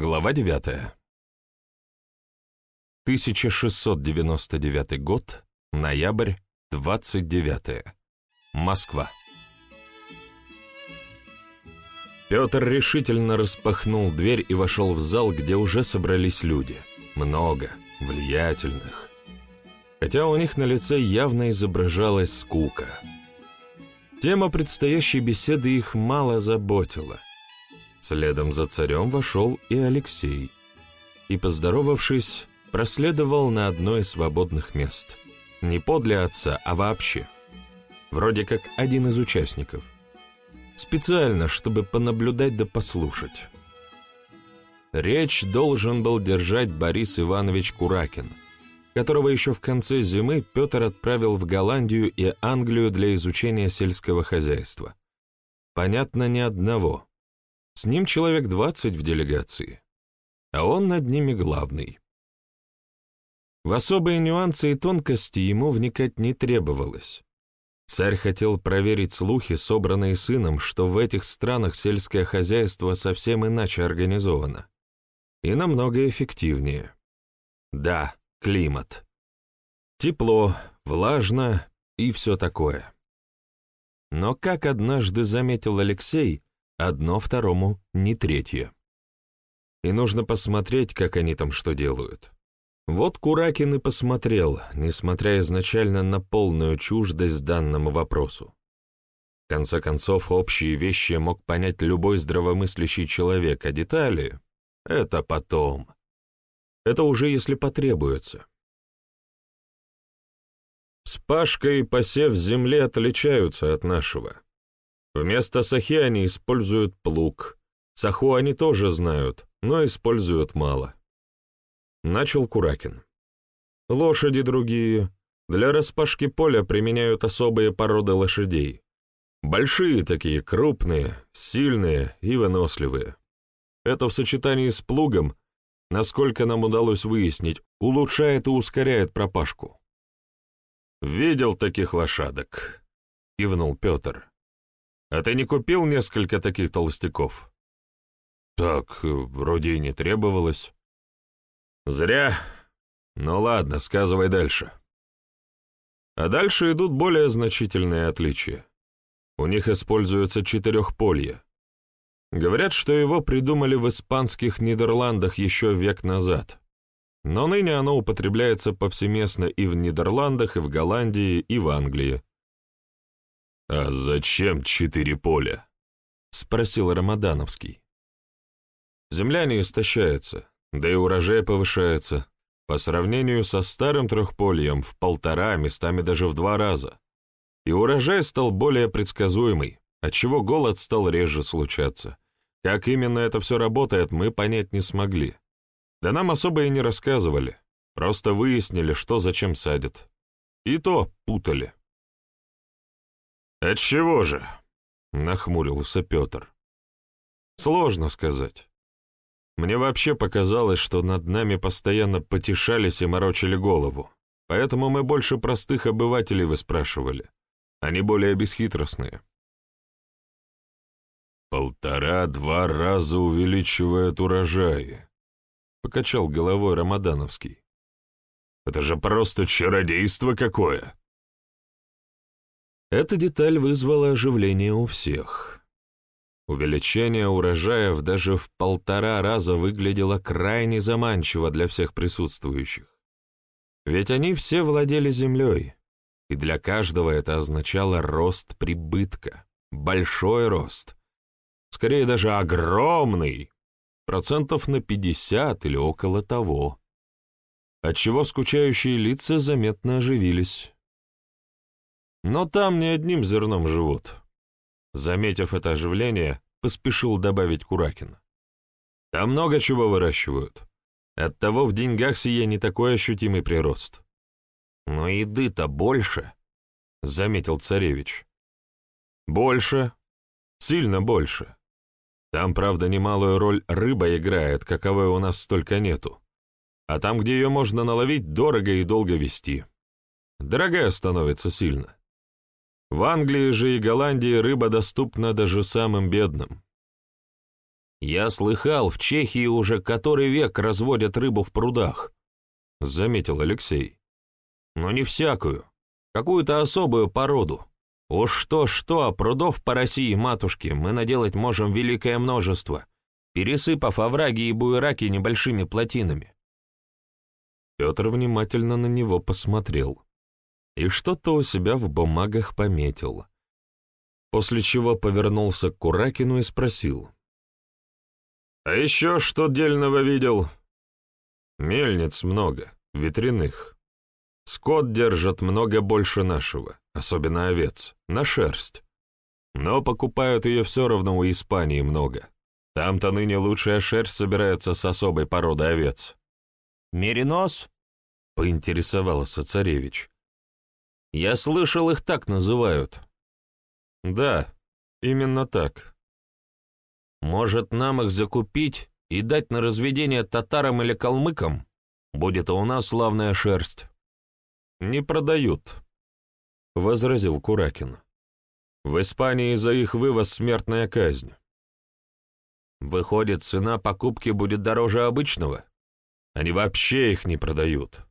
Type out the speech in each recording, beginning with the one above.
Глава 9. 1699 год, ноябрь, 29. Москва. Петр решительно распахнул дверь и вошел в зал, где уже собрались люди. Много, влиятельных. Хотя у них на лице явно изображалась скука. Тема предстоящей беседы их мало заботила. Следом за царем вошел и Алексей. И, поздоровавшись, проследовал на одно из свободных мест. Не подле отца, а вообще. Вроде как один из участников. Специально, чтобы понаблюдать да послушать. Речь должен был держать Борис Иванович Куракин, которого еще в конце зимы Петр отправил в Голландию и Англию для изучения сельского хозяйства. Понятно, ни одного – с ним человек двадцать в делегации, а он над ними главный. В особые нюансы и тонкости ему вникать не требовалось. Царь хотел проверить слухи, собранные сыном, что в этих странах сельское хозяйство совсем иначе организовано. И намного эффективнее. Да, климат. Тепло, влажно и все такое. Но, как однажды заметил Алексей, Одно второму, не третье. И нужно посмотреть, как они там что делают. Вот Куракин и посмотрел, несмотря изначально на полную чуждость данному вопросу. В конце концов, общие вещи мог понять любой здравомыслящий человек, а детали — это потом. Это уже если потребуется. Спашка и посев земли отличаются от нашего. Вместо сахи они используют плуг. Саху они тоже знают, но используют мало. Начал Куракин. Лошади другие. Для распашки поля применяют особые породы лошадей. Большие такие, крупные, сильные и выносливые. Это в сочетании с плугом, насколько нам удалось выяснить, улучшает и ускоряет пропашку. «Видел таких лошадок», — кивнул Петр. А ты не купил несколько таких толстяков? Так, вроде и не требовалось. Зря. Ну ладно, сказывай дальше. А дальше идут более значительные отличия. У них используется четырехполье. Говорят, что его придумали в испанских Нидерландах еще век назад. Но ныне оно употребляется повсеместно и в Нидерландах, и в Голландии, и в Англии. «А зачем четыре поля?» — спросил Рамадановский. «Земля не истощается, да и урожай повышается. По сравнению со старым трехпольем в полтора, местами даже в два раза. И урожай стал более предсказуемый, отчего голод стал реже случаться. Как именно это все работает, мы понять не смогли. Да нам особо и не рассказывали, просто выяснили, что зачем садят. И то путали. «Отчего же?» — нахмурился Петр. «Сложно сказать. Мне вообще показалось, что над нами постоянно потешались и морочили голову, поэтому мы больше простых обывателей выспрашивали. Они более бесхитростные». «Полтора-два раза увеличивает урожаи», — покачал головой Рамадановский. «Это же просто чародейство какое!» Эта деталь вызвала оживление у всех. Увеличение урожаев даже в полтора раза выглядело крайне заманчиво для всех присутствующих. Ведь они все владели землей, и для каждого это означало рост прибытка, большой рост, скорее даже огромный, процентов на 50 или около того, отчего скучающие лица заметно оживились. Но там не одним зерном живут. Заметив это оживление, поспешил добавить Куракин. Там много чего выращивают. Оттого в деньгах сие не такой ощутимый прирост. Но еды-то больше, — заметил царевич. Больше, сильно больше. Там, правда, немалую роль рыба играет, каковой у нас столько нету. А там, где ее можно наловить, дорого и долго вести. Дорогая становится сильно. В Англии же и Голландии рыба доступна даже самым бедным. Я слыхал, в Чехии уже который век разводят рыбу в прудах, — заметил Алексей. Но не всякую, какую-то особую породу. Уж что-что, а прудов по России, матушке, мы наделать можем великое множество, пересыпав овраги и буераки небольшими плотинами. Петр внимательно на него посмотрел и что-то у себя в бумагах пометил, после чего повернулся к Куракину и спросил. «А еще что дельного видел?» «Мельниц много, ветряных. Скот держат много больше нашего, особенно овец, на шерсть. Но покупают ее все равно у Испании много. Там-то ныне лучшая шерсть собирается с особой породы овец. «Меринос?» — поинтересовался царевич. «Я слышал, их так называют». «Да, именно так». «Может, нам их закупить и дать на разведение татарам или калмыкам? Будет у нас славная шерсть». «Не продают», — возразил Куракин. «В Испании за их вывоз смертная казнь». «Выходит, цена покупки будет дороже обычного?» Они вообще их не продают.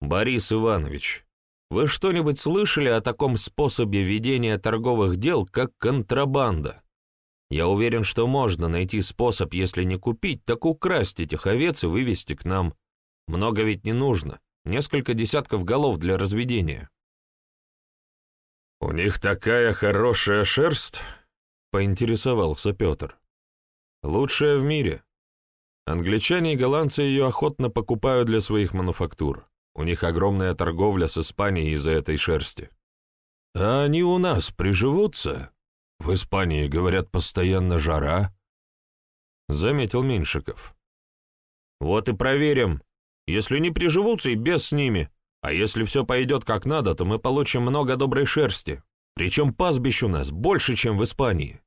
Борис Иванович, вы что-нибудь слышали о таком способе ведения торговых дел, как контрабанда? Я уверен, что можно найти способ, если не купить, так украсть этих овец и вывести к нам. Много ведь не нужно. Несколько десятков голов для разведения. «У них такая хорошая шерсть?» — поинтересовался Петр. «Лучшая в мире. Англичане и голландцы ее охотно покупают для своих мануфактур. У них огромная торговля с Испанией из-за этой шерсти. А они у нас приживутся? В Испании, говорят, постоянно жара. Заметил Меньшиков. Вот и проверим. Если не приживутся, и без с ними. А если все пойдет как надо, то мы получим много доброй шерсти. Причем пастбищ у нас больше, чем в Испании.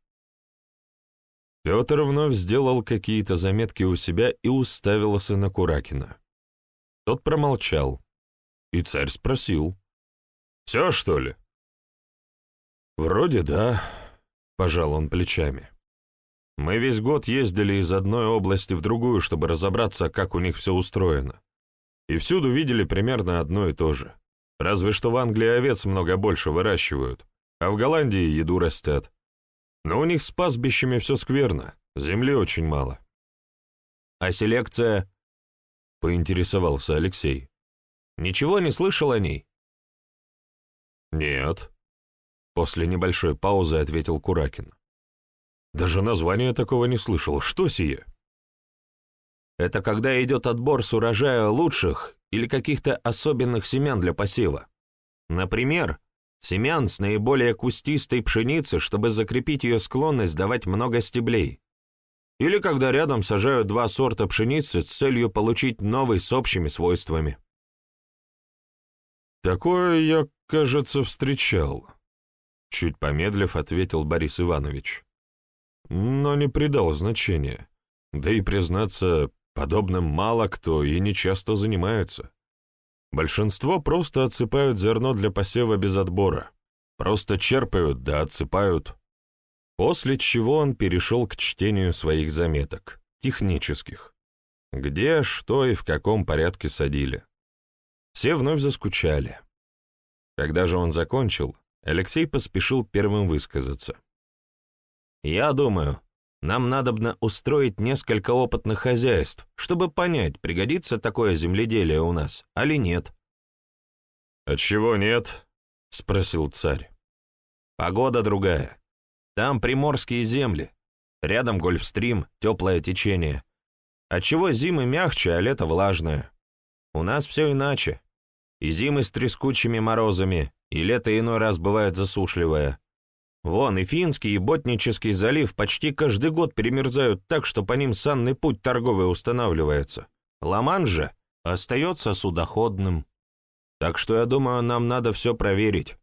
Петр вновь сделал какие-то заметки у себя и уставился на Куракина. Тот промолчал, и царь спросил. «Все, что ли?» «Вроде да», — пожал он плечами. «Мы весь год ездили из одной области в другую, чтобы разобраться, как у них все устроено. И всюду видели примерно одно и то же. Разве что в Англии овец много больше выращивают, а в Голландии еду растят. Но у них с пастбищами все скверно, земли очень мало. А селекция? Поинтересовался Алексей. Ничего не слышал о ней? Нет. После небольшой паузы ответил Куракин. Даже названия такого не слышал. Что сие? Это когда идет отбор с урожая лучших или каких-то особенных семян для посева. Например, Семян с наиболее кустистой пшеницы, чтобы закрепить ее склонность давать много стеблей. Или когда рядом сажают два сорта пшеницы с целью получить новый с общими свойствами. «Такое я, кажется, встречал», — чуть помедлив ответил Борис Иванович. «Но не придал значения. Да и, признаться, подобным мало кто и не часто занимается. Большинство просто отсыпают зерно для посева без отбора. Просто черпают да отсыпают. После чего он перешел к чтению своих заметок, технических. Где, что и в каком порядке садили. Все вновь заскучали. Когда же он закончил, Алексей поспешил первым высказаться. «Я думаю, нам надобно устроить несколько опытных хозяйств, чтобы понять, пригодится такое земледелие у нас, али нет». «Отчего нет?» — спросил царь. «Погода другая. Там приморские земли. Рядом Гольфстрим, теплое течение. Отчего зимы мягче, а лето влажное. У нас все иначе. И зимы с трескучими морозами, и лето иной раз бывает засушливое. Вон, и Финский, и Ботнический залив почти каждый год перемерзают так, что по ним санный путь торговый устанавливается. Ла-Манш же остается судоходным. Так что, я думаю, нам надо все проверить.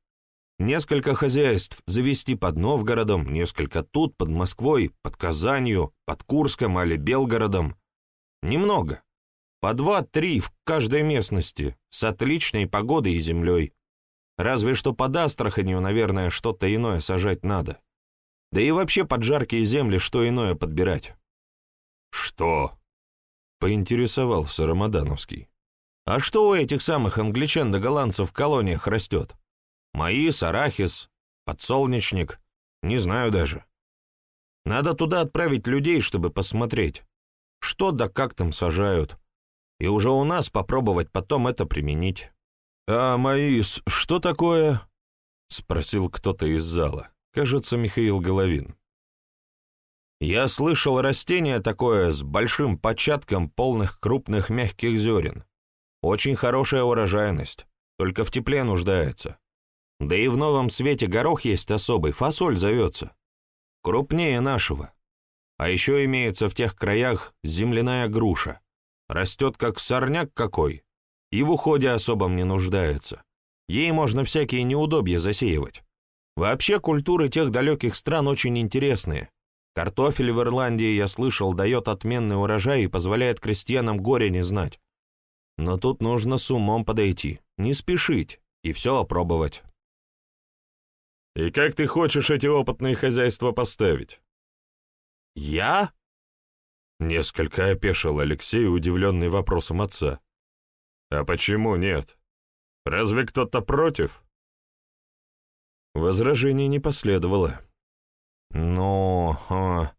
Несколько хозяйств завести под Новгородом, несколько тут, под Москвой, под Казанью, под Курском или Белгородом. Немного. По два-три в каждой местности, с отличной погодой и землей. Разве что под Астраханью, наверное, что-то иное сажать надо. Да и вообще под жаркие земли что иное подбирать. «Что?» — поинтересовался Рамадановский. «А что у этих самых англичан да голландцев в колониях растет? Маис, арахис, подсолнечник, не знаю даже. Надо туда отправить людей, чтобы посмотреть, что да как там сажают, и уже у нас попробовать потом это применить». «А маис что такое?» — спросил кто-то из зала. Кажется, Михаил Головин. Я слышал растение такое с большим початком полных крупных мягких зерен. Очень хорошая урожайность, только в тепле нуждается. Да и в новом свете горох есть особый, фасоль зовется. Крупнее нашего. А еще имеется в тех краях земляная груша. Растет как сорняк какой, и в уходе особом не нуждается. Ей можно всякие неудобья засеивать. Вообще культуры тех далеких стран очень интересные. Картофель в Ирландии, я слышал, дает отменный урожай и позволяет крестьянам горе не знать. Но тут нужно с умом подойти, не спешить и все опробовать. «И как ты хочешь эти опытные хозяйства поставить?» «Я?» Несколько опешил Алексей, удивленный вопросом отца. «А почему нет? Разве кто-то против?» Возражений не последовало. «Ну, а,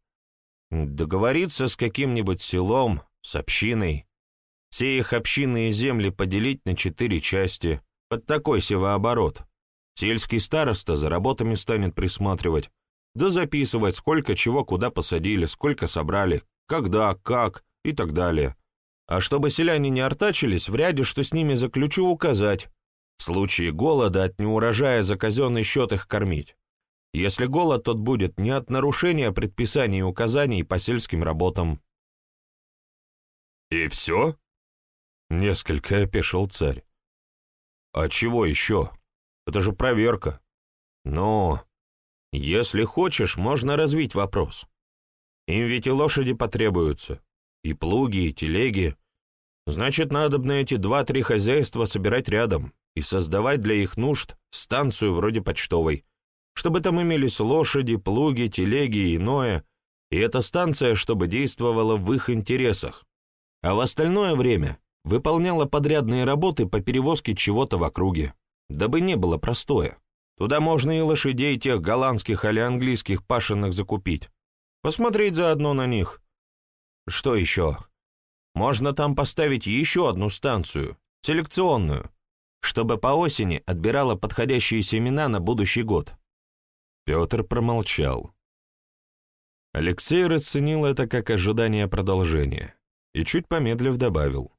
договориться с каким-нибудь селом, с общиной, все их общинные земли поделить на четыре части, под такой севооборот. Сельский староста за работами станет присматривать, да записывать, сколько чего куда посадили, сколько собрали, когда, как и так далее. А чтобы селяне не артачились, в ряде, что с ними заключу, указать, в случае голода от неурожая за казенный счет их кормить. Если голод, тот будет не от нарушения предписаний и указаний по сельским работам. «И все?» — несколько опешил царь. «А чего еще? Это же проверка. Но, если хочешь, можно развить вопрос. Им ведь и лошади потребуются, и плуги, и телеги. Значит, надо бы на эти два-три хозяйства собирать рядом и создавать для их нужд станцию вроде почтовой, чтобы там имелись лошади, плуги, телеги и иное, и эта станция, чтобы действовала в их интересах, а в остальное время выполняла подрядные работы по перевозке чего-то в округе, дабы не было простое. Туда можно и лошадей тех голландских или английских пашенных закупить, посмотреть заодно на них. Что еще? Можно там поставить еще одну станцию, селекционную, чтобы по осени отбирала подходящие семена на будущий год. Петр промолчал. Алексей расценил это как ожидание продолжения и чуть помедлив добавил.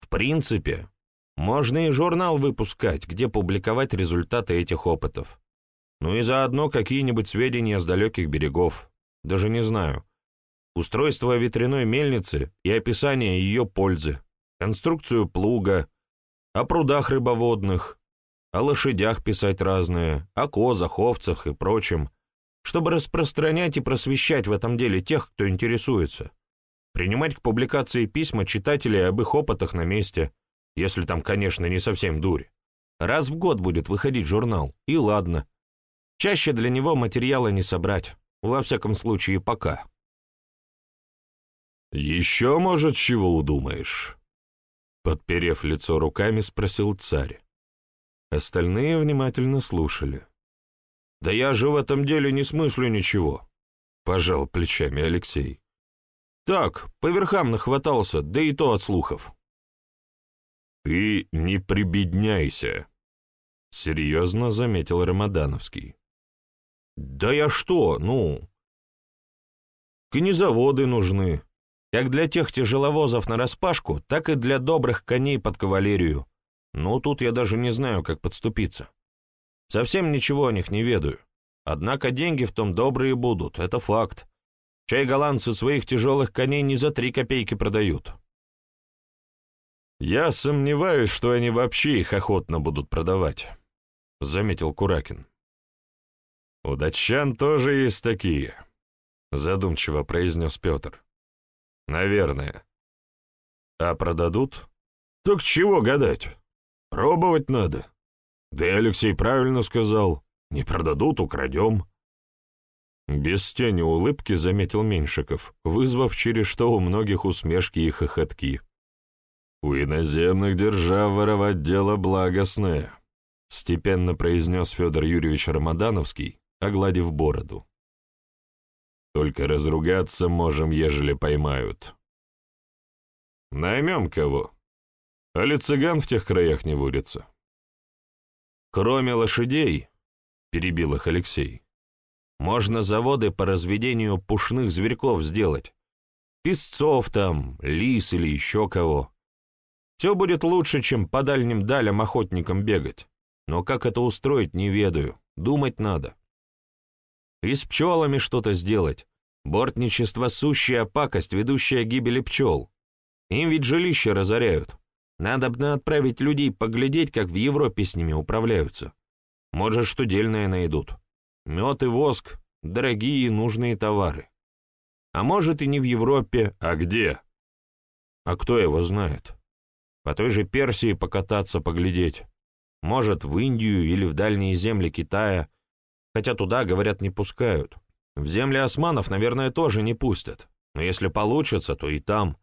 В принципе, можно и журнал выпускать, где публиковать результаты этих опытов. Ну и заодно какие-нибудь сведения с далеких берегов, даже не знаю. Устройство ветряной мельницы и описание ее пользы, конструкцию плуга, о прудах рыбоводных, о лошадях писать разное, о козах, овцах и прочем, чтобы распространять и просвещать в этом деле тех, кто интересуется. Принимать к публикации письма читателей об их опытах на месте, если там, конечно, не совсем дурь. Раз в год будет выходить журнал, и ладно. Чаще для него материала не собрать, во всяком случае, пока. «Еще, может, чего удумаешь?» Подперев лицо руками, спросил царь. Остальные внимательно слушали. «Да я же в этом деле не смыслю ничего», — пожал плечами Алексей. «Так, по верхам нахватался, да и то от слухов». «Ты не прибедняйся», — серьезно заметил Рамадановский. «Да я что, ну...» «Конезаводы нужны, как для тех тяжеловозов на распашку, так и для добрых коней под кавалерию. Ну, тут я даже не знаю, как подступиться. Совсем ничего о них не ведаю. Однако деньги в том добрые будут, это факт. Чай голландцы своих тяжелых коней не за три копейки продают. «Я сомневаюсь, что они вообще их охотно будут продавать», — заметил Куракин. «У датчан тоже есть такие», — задумчиво произнес Петр. Наверное. А продадут? Так чего гадать? Пробовать надо. Да Алексей правильно сказал. Не продадут, украдем. Без тени улыбки заметил Меньшиков, вызвав через что у многих усмешки и хохотки. «У иноземных держав воровать дело благостное», — степенно произнес Федор Юрьевич Рамадановский, огладив бороду. «Только разругаться можем, ежели поймают». «Наймем кого? Али цыган в тех краях не водится?» «Кроме лошадей», — перебил их Алексей, можно заводы по разведению пушных зверьков сделать. Песцов там, лис или еще кого. Все будет лучше, чем по дальним далям охотникам бегать. Но как это устроить, не ведаю. Думать надо. И с пчелами что-то сделать. Бортничество — сущая пакость, ведущая к гибели пчел. Им ведь жилища разоряют. Надо бы отправить людей поглядеть, как в Европе с ними управляются. Может, что дельное найдут. Мед и воск — дорогие и нужные товары. А может, и не в Европе, а где? А кто его знает? По той же Персии покататься, поглядеть. Может, в Индию или в дальние земли Китая, хотя туда, говорят, не пускают. В земли османов, наверное, тоже не пустят, но если получится, то и там.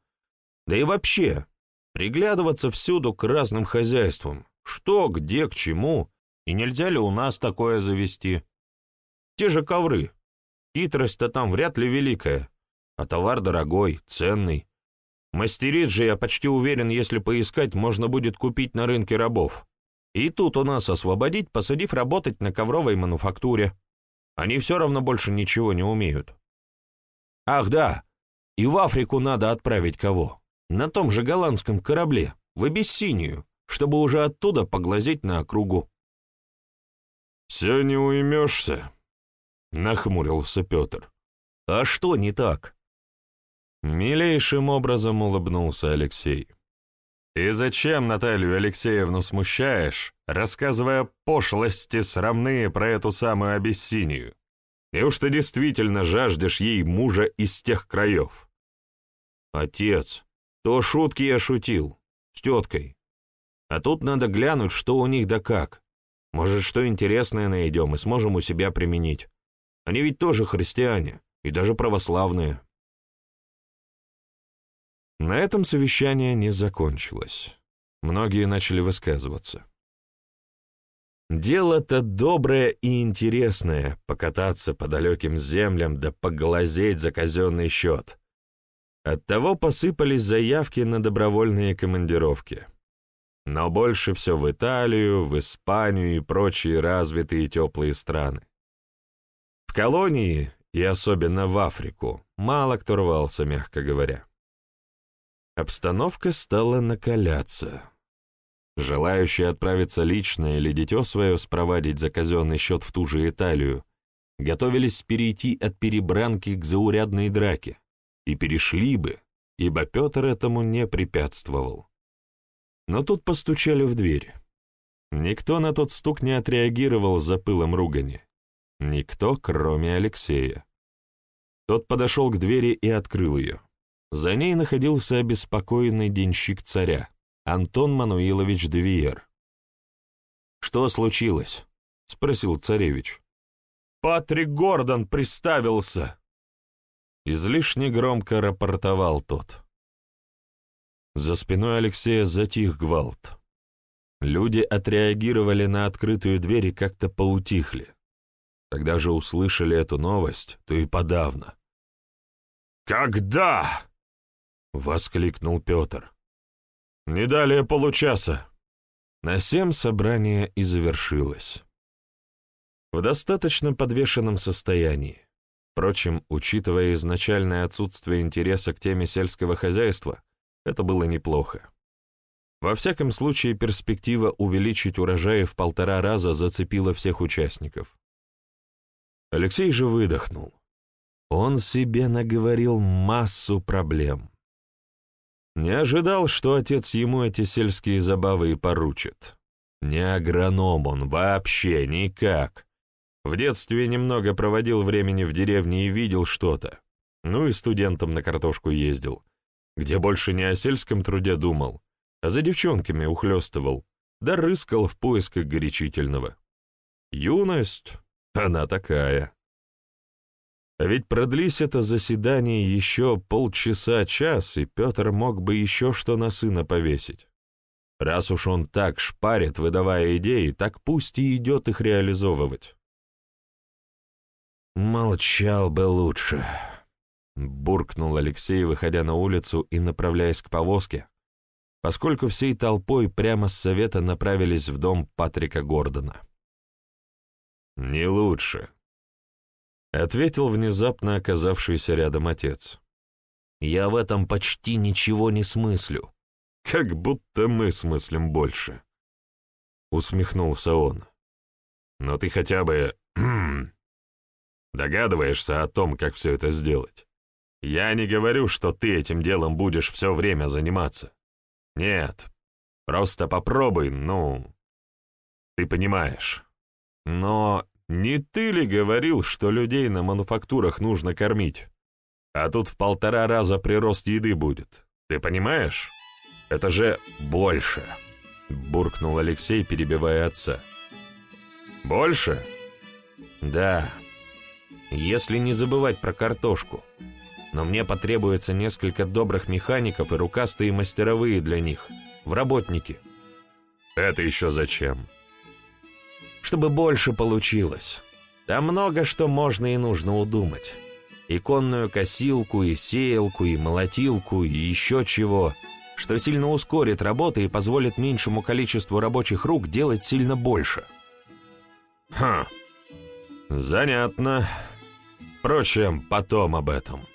Да и вообще, приглядываться всюду к разным хозяйствам, что, где, к чему, и нельзя ли у нас такое завести. Те же ковры. Хитрость-то там вряд ли великая, а товар дорогой, ценный. Мастерит же, я почти уверен, если поискать, можно будет купить на рынке рабов. И тут у нас освободить, посадив работать на ковровой мануфактуре. Они все равно больше ничего не умеют. Ах да, и в Африку надо отправить кого? На том же голландском корабле, в Абиссинию, чтобы уже оттуда поглазеть на округу. «Все не уймешься», — нахмурился Петр. «А что не так?» Милейшим образом улыбнулся Алексей. «И зачем Наталью Алексеевну смущаешь, рассказывая пошлости срамные про эту самую Абиссинию? Неужто действительно жаждешь ей мужа из тех краев?» «Отец, то шутки я шутил, с теткой. А тут надо глянуть, что у них да как. Может, что интересное найдем и сможем у себя применить. Они ведь тоже христиане, и даже православные. На этом совещание не закончилось. Многие начали высказываться. Дело-то доброе и интересное — покататься по далеким землям да поглазеть за казенный счет. Оттого посыпались заявки на добровольные командировки. Но больше все в Италию, в Испанию и прочие развитые теплые страны. В колонии, и особенно в Африку, мало кто рвался, мягко говоря. Обстановка стала накаляться. Желающие отправиться лично или дитё свое спровадить за казенный счет в ту же Италию, готовились перейти от перебранки к заурядной драке, и перешли бы, ибо Петр этому не препятствовал. Но тут постучали в дверь. Никто на тот стук не отреагировал за пылом ругани. Никто, кроме Алексея. Тот подошел к двери и открыл ее. За ней находился обеспокоенный денщик царя, Антон Мануилович Девиер. «Что случилось?» — спросил царевич. «Патрик Гордон приставился!» Излишне громко рапортовал тот. За спиной Алексея затих гвалт. Люди отреагировали на открытую дверь и как-то поутихли. Когда же услышали эту новость, то и подавно. «Когда?» — воскликнул Петр. «Не далее получаса». На семь собрание и завершилось. В достаточно подвешенном состоянии. Впрочем, учитывая изначальное отсутствие интереса к теме сельского хозяйства, это было неплохо. Во всяком случае, перспектива увеличить урожаи в полтора раза зацепила всех участников. Алексей же выдохнул. Он себе наговорил массу проблем. Не ожидал, что отец ему эти сельские забавы и поручит. Не агроном он вообще никак. В детстве немного проводил времени в деревне и видел что-то. Ну и студентом на картошку ездил, где больше не о сельском труде думал, а за девчонками ухлёстывал, да рыскал в поисках горячительного. Юность, она такая. А ведь продлись это заседание еще полчаса-час, и Петр мог бы еще что на сына повесить. Раз уж он так шпарит, выдавая идеи, так пусть и идет их реализовывать. «Молчал бы лучше», — буркнул Алексей, выходя на улицу и направляясь к повозке, поскольку всей толпой прямо с совета направились в дом Патрика Гордона. «Не лучше», — ответил внезапно оказавшийся рядом отец. «Я в этом почти ничего не смыслю». «Как будто мы смыслим больше», — усмехнулся он. «Но ты хотя бы догадываешься о том, как все это сделать. Я не говорю, что ты этим делом будешь все время заниматься. Нет, просто попробуй, ну, ты понимаешь. Но не ты ли говорил, что людей на мануфактурах нужно кормить? А тут в полтора раза прирост еды будет. Ты понимаешь? Это же больше, буркнул Алексей, перебивая отца. Больше? Да. Если не забывать про картошку но мне потребуется несколько добрых механиков и рукастые мастеровые для них, в работники. Это еще зачем? Чтобы больше получилось. Там много что можно и нужно удумать. И конную косилку, и сеялку, и молотилку, и еще чего, что сильно ускорит работу и позволит меньшему количеству рабочих рук делать сильно больше. Хм, занятно. Впрочем, потом об этом.